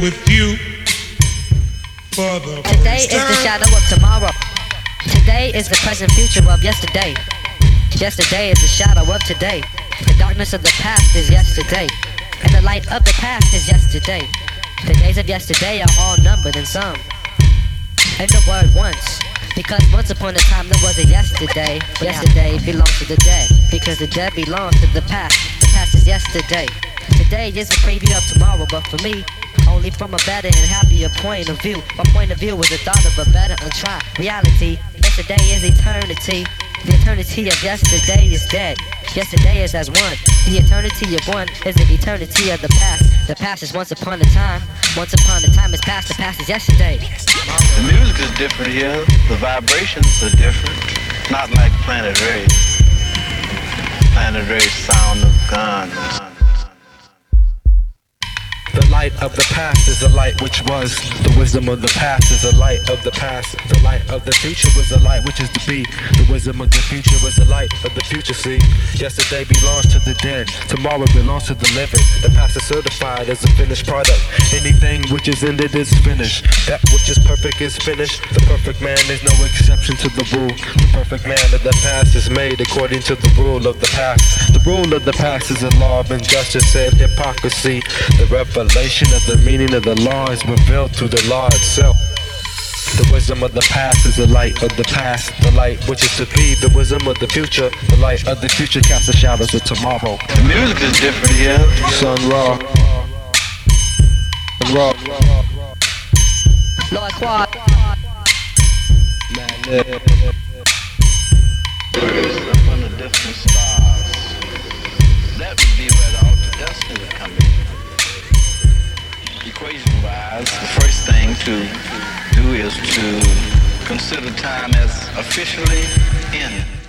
with you for the Today is the shadow of tomorrow. Today is the present future of yesterday. Yesterday is the shadow of today. The darkness of the past is yesterday. And the light of the past is yesterday. The days of yesterday are all numbered and some. And the word once. Because once upon a time there was a yesterday. Yesterday belongs to the dead. Because the dead belongs to the past. The past is yesterday. Today is a preview of tomorrow, but for me, only from a better and happier point of view. My point of view was the thought of a better untried reality. Yesterday is eternity. The eternity of yesterday is dead. Yesterday is as one. The eternity of one is the eternity of the past. The past is once upon a time. Once upon a time is past. The past is yesterday. The music is different here. The vibrations are different. Not like Planet Ray. Planet Earth sound of guns. The light of the past is the light which was. The wisdom of the past is the light of the past. The light of the future was the light which is to be. The wisdom of the future was the light of the future. See, yesterday belongs to the dead. Tomorrow belongs to the living. The past is certified as a finished product. Anything which is ended is finished. That which is perfect is finished. The perfect man is no exception to the rule. The perfect man of the past is made according to the rule of the past. The rule of the past is a law of injustice and hypocrisy. The revelation of the meaning of the law is revealed through the law itself. The wisdom of the past is the light of the past. The light which is to be, the wisdom of the future. The light of the future casts the shadows of tomorrow. The music is different here. Sun Ra. Ra. Lord Equation wise, the first thing to do is to consider time as officially in.